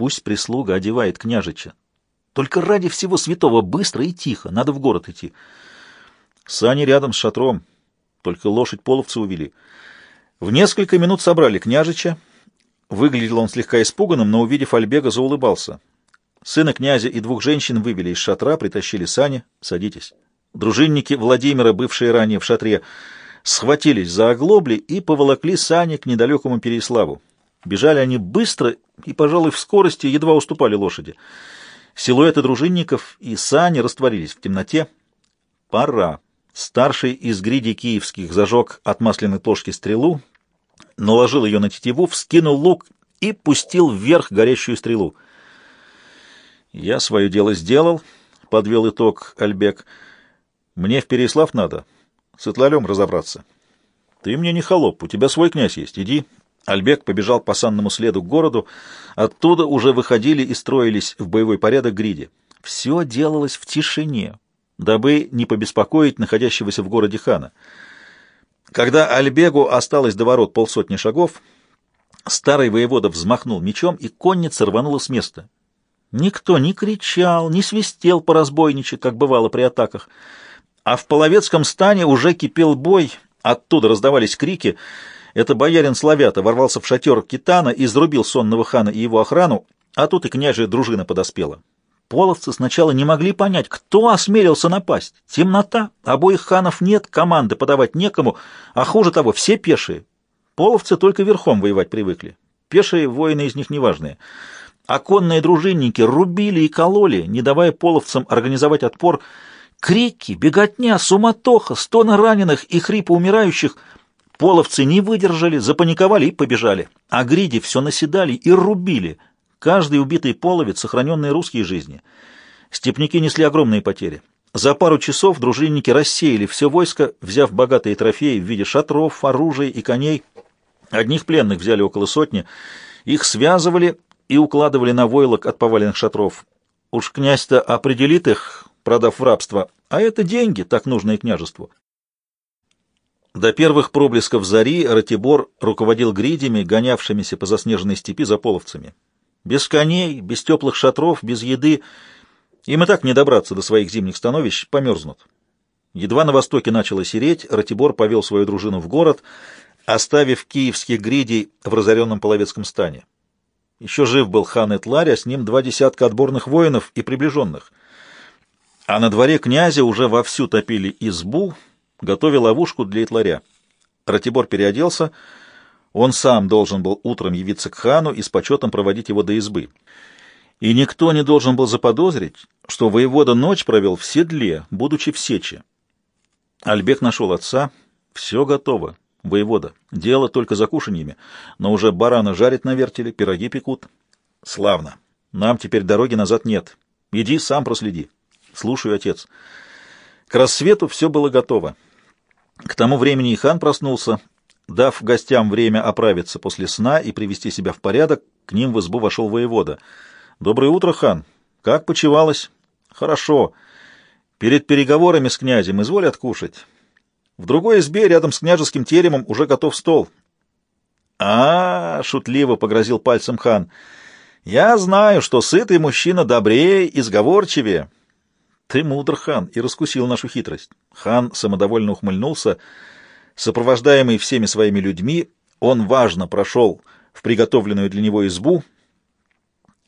Пусть прислуга одевает княжича. Только ради всего святого быстро и тихо, надо в город идти. Сани рядом с шатром, только лошадь половцы увели. В несколько минут собрали княжича. Выглядел он слегка испуганным, но, увидев Альбега, заулыбался. Сына князя и двух женщин вывели из шатра, притащили сани. Садитесь. Дружинники Владимира, бывшие ранее в шатре, схватились за оглобли и поволокли сани к недалекому Переславу. Бежали они быстро и, пожалуй, в скорости едва уступали лошади. Силуэты дружинников и сани растворились в темноте. Пора. Старший из гриди киевских зажег от масляной плошки стрелу, наложил ее на тетиву, вскинул лук и пустил вверх горящую стрелу. «Я свое дело сделал», — подвел итог Альбек. «Мне в Переслав надо, с Итлалем разобраться». «Ты мне не холоп, у тебя свой князь есть, иди». Альбек побежал по санному следу к городу, оттуда уже выходили и строились в боевой порядок гриди. Все делалось в тишине, дабы не побеспокоить находящегося в городе хана. Когда Альбегу осталось до ворот полсотни шагов, старый воевода взмахнул мечом, и конница рванула с места. Никто не кричал, не свистел по разбойниче, как бывало при атаках, а в половецком стане уже кипел бой, оттуда раздавались крики. Это боярин Славята ворвался в шатер Китана и зарубил сонного хана и его охрану, а тут и княжья дружина подоспела. Половцы сначала не могли понять, кто осмелился напасть. Темнота, обоих ханов нет, команды подавать некому, а хуже того, все пешие. Половцы только верхом воевать привыкли. Пешие воины из них неважные. А конные дружинники рубили и кололи, не давая половцам организовать отпор. Крики, беготня, суматоха, стоны раненых и хрипы умирающих. Половцы не выдержали, запаниковали и побежали. А гриди все наседали и рубили — Каждый убитый половец — сохраненные русские жизни. Степники несли огромные потери. За пару часов дружинники рассеяли все войско, взяв богатые трофеи в виде шатров, оружия и коней. Одних пленных взяли около сотни. Их связывали и укладывали на войлок от поваленных шатров. Уж князь-то определит их, продав в рабство, а это деньги, так нужные княжеству. До первых проблесков зари Ратибор руководил гридями, гонявшимися по заснеженной степи за половцами. Без коней, без теплых шатров, без еды. Им и так не добраться до своих зимних становищ, померзнут. Едва на востоке начало сереть, Ратибор повел свою дружину в город, оставив киевских гридей в разоренном половецком стане. Еще жив был хан Этларь, а с ним два десятка отборных воинов и приближенных. А на дворе князя уже вовсю топили избу, готовя ловушку для Этларя. Ратибор переоделся — он сам должен был утром явиться к хану и с почетом проводить его до избы. И никто не должен был заподозрить, что воевода ночь провел в седле, будучи в сече. Альбек нашел отца. Все готово, воевода. Дело только за кушаньями. Но уже барана жарят на вертеле, пироги пекут. Славно. Нам теперь дороги назад нет. Иди, сам проследи. Слушаю, отец. К рассвету все было готово. К тому времени хан проснулся, Дав гостям время оправиться после сна и привести себя в порядок, к ним в избу вошел воевода. «Доброе утро, хан! Как почевалось?» «Хорошо. Перед переговорами с князем изволь откушать. В другой избе рядом с княжеским теремом уже готов стол». А, -а, -а шутливо погрозил пальцем хан. «Я знаю, что сытый мужчина добрее и сговорчивее». «Ты мудр, хан, и раскусил нашу хитрость». Хан самодовольно ухмыльнулся — Сопровождаемый всеми своими людьми, он важно прошел в приготовленную для него избу.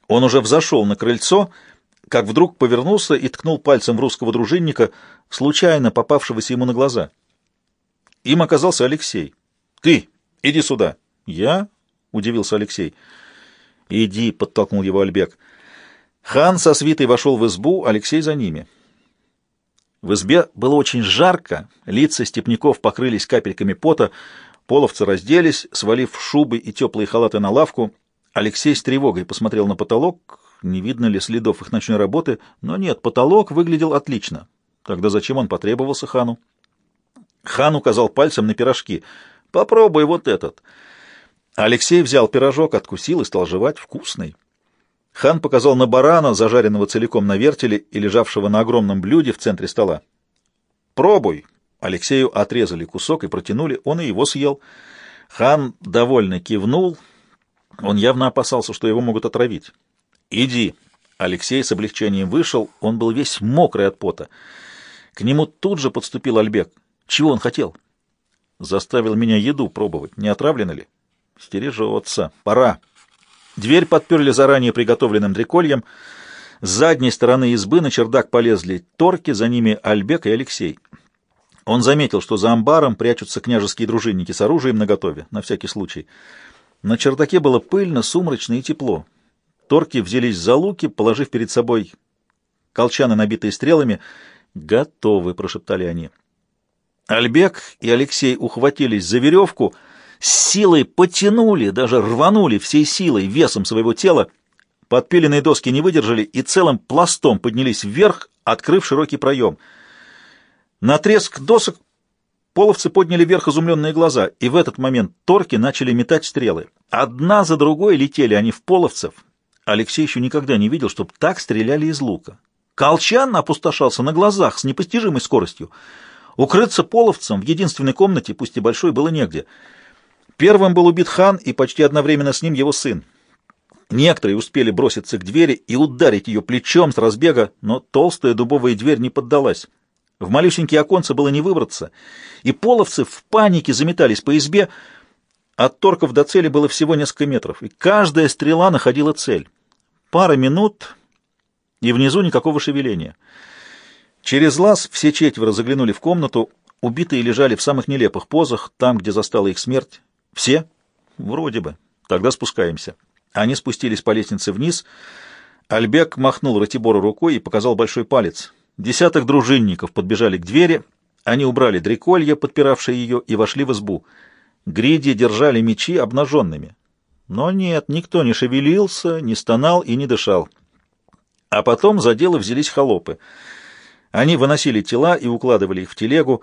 Он уже взошел на крыльцо, как вдруг повернулся и ткнул пальцем в русского дружинника, случайно попавшегося ему на глаза. Им оказался Алексей. «Ты, иди сюда!» «Я?» — удивился Алексей. «Иди», — подтолкнул его Альбек. Хан со свитой вошел в избу, Алексей за ними. В избе было очень жарко, лица степняков покрылись капельками пота, половцы разделись, свалив шубы и теплые халаты на лавку. Алексей с тревогой посмотрел на потолок, не видно ли следов их ночной работы, но нет, потолок выглядел отлично. Тогда зачем он потребовался хану? Хан указал пальцем на пирожки. «Попробуй вот этот». Алексей взял пирожок, откусил и стал жевать. Вкусный. Хан показал на барана, зажаренного целиком на вертеле и лежавшего на огромном блюде в центре стола. «Пробуй!» Алексею отрезали кусок и протянули, он и его съел. Хан довольно кивнул, он явно опасался, что его могут отравить. «Иди». Алексей с облегчением вышел, он был весь мокрый от пота. К нему тут же подступил Альбек. Чего он хотел? Заставил меня еду пробовать. Не отравлено ли? Стережется. Пора. Дверь подперли заранее приготовленным дрекольем. С задней стороны избы на чердак полезли торки, за ними Альбек и Алексей. Он заметил, что за амбаром прячутся княжеские дружинники с оружием наготове, на всякий случай. На чердаке было пыльно, сумрачно и тепло. Торки взялись за луки, положив перед собой колчаны, набитые стрелами. «Готовы», — прошептали они. Альбек и Алексей ухватились за веревку, силой потянули, даже рванули всей силой, весом своего тела. Подпиленные доски не выдержали и целым пластом поднялись вверх, открыв широкий проем. На треск досок половцы подняли вверх изумленные глаза, и в этот момент торки начали метать стрелы. Одна за другой летели они в половцев. Алексей еще никогда не видел, чтобы так стреляли из лука. Колчан опустошался на глазах с непостижимой скоростью. Укрыться половцем в единственной комнате, пусть и большой, было негде. Первым был убит хан и почти одновременно с ним его сын. Некоторые успели броситься к двери и ударить ее плечом с разбега, но толстая дубовая дверь не поддалась. В малюсенькие оконце было не выбраться, и половцы в панике заметались по избе. От торков до цели было всего несколько метров, и каждая стрела находила цель. Пара минут, и внизу никакого шевеления. Через лаз все четверо заглянули в комнату. Убитые лежали в самых нелепых позах, там, где застала их смерть. Все? Вроде бы. Тогда спускаемся. Они спустились по лестнице вниз. Альбек махнул Ратибору рукой и показал большой палец. Десяток дружинников подбежали к двери. Они убрали дреколья, подпиравшие ее, и вошли в избу. Гриди держали мечи обнаженными. Но нет, никто не шевелился, не стонал и не дышал. А потом за дело взялись холопы — они выносили тела и укладывали их в телегу.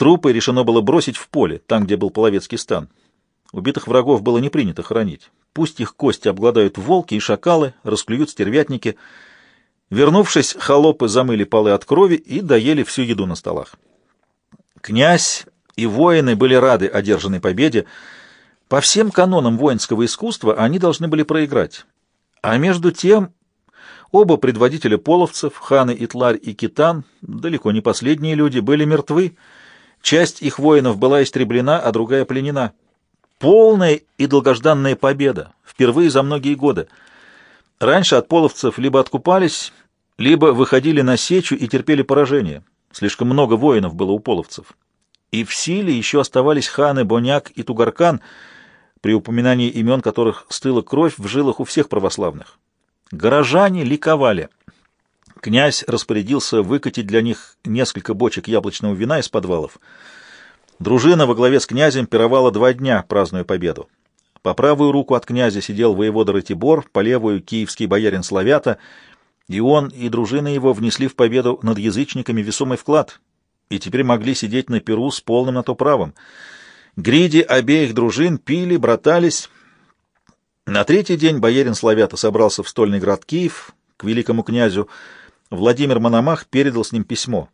Трупы решено было бросить в поле, там, где был половецкий стан. Убитых врагов было не принято хоронить. Пусть их кости обгладают волки и шакалы, расклюют стервятники. Вернувшись, холопы замыли полы от крови и доели всю еду на столах. Князь и воины были рады одержанной победе. По всем канонам воинского искусства они должны были проиграть. А между тем Оба предводителя половцев, ханы Итларь и Китан, далеко не последние люди, были мертвы. Часть их воинов была истреблена, а другая пленена. Полная и долгожданная победа, впервые за многие годы. Раньше от половцев либо откупались, либо выходили на сечу и терпели поражение. Слишком много воинов было у половцев. И в силе еще оставались ханы Боняк и Тугаркан, при упоминании имен которых стыла кровь в жилах у всех православных. Горожане ликовали. Князь распорядился выкатить для них несколько бочек яблочного вина из подвалов. Дружина во главе с князем пировала два дня, празднуя победу. По правую руку от князя сидел воевода Ратибор, по левую — киевский боярин Славята, и он и дружина его внесли в победу над язычниками весомый вклад, и теперь могли сидеть на перу с полным на то правом. Гриди обеих дружин пили, братались, на третий день боярин Славята собрался в стольный град Киев к великому князю. Владимир Мономах передал с ним письмо.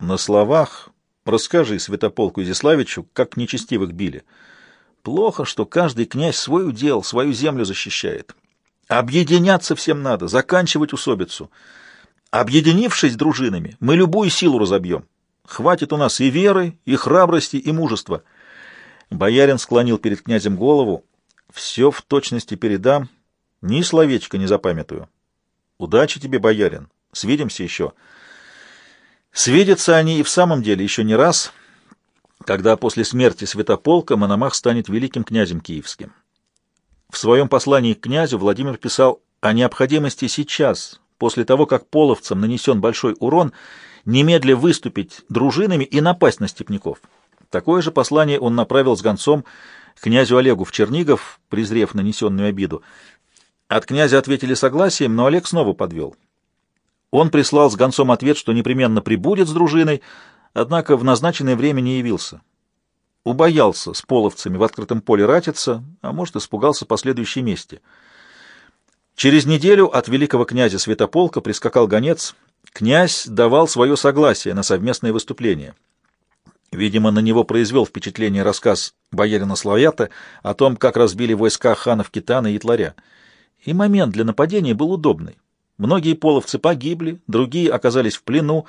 На словах расскажи Святополку Изяславичу, как нечестивых били. Плохо, что каждый князь свой удел, свою землю защищает. Объединяться всем надо, заканчивать усобицу. Объединившись дружинами, мы любую силу разобьем. Хватит у нас и веры, и храбрости, и мужества. Боярин склонил перед князем голову, все в точности передам, ни словечко не запамятую. Удачи тебе, боярин, свидимся еще. Свидятся они и в самом деле еще не раз, когда после смерти Святополка Мономах станет великим князем киевским. В своем послании к князю Владимир писал о необходимости сейчас, после того, как половцам нанесен большой урон, немедля выступить дружинами и напасть на степняков. Такое же послание он направил с гонцом князю Олегу в Чернигов, презрев нанесенную обиду. От князя ответили согласием, но Олег снова подвел. Он прислал с гонцом ответ, что непременно прибудет с дружиной, однако в назначенное время не явился. Убоялся с половцами в открытом поле ратиться, а может, испугался последующей мести. Через неделю от великого князя Святополка прискакал гонец. Князь давал свое согласие на совместное выступление. Видимо, на него произвел впечатление рассказ боярина Славята о том, как разбили войска ханов Китана и Итларя. И момент для нападения был удобный. Многие половцы погибли, другие оказались в плену,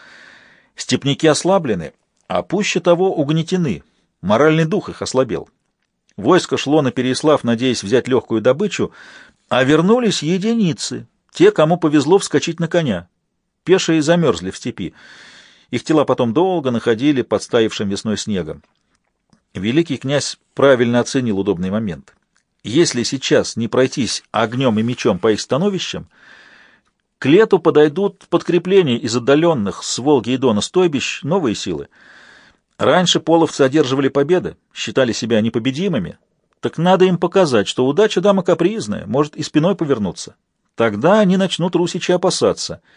степняки ослаблены, а пуще того угнетены, моральный дух их ослабел. Войско шло на Переяслав, надеясь взять легкую добычу, а вернулись единицы, те, кому повезло вскочить на коня. Пешие замерзли в степи. Их тела потом долго находили под стаившим весной снегом. Великий князь правильно оценил удобный момент. Если сейчас не пройтись огнем и мечом по их становищам, к лету подойдут подкрепления из отдаленных с Волги и Дона стойбищ новые силы. Раньше половцы одерживали победы, считали себя непобедимыми. Так надо им показать, что удача дама капризная, может и спиной повернуться. Тогда они начнут русичи опасаться —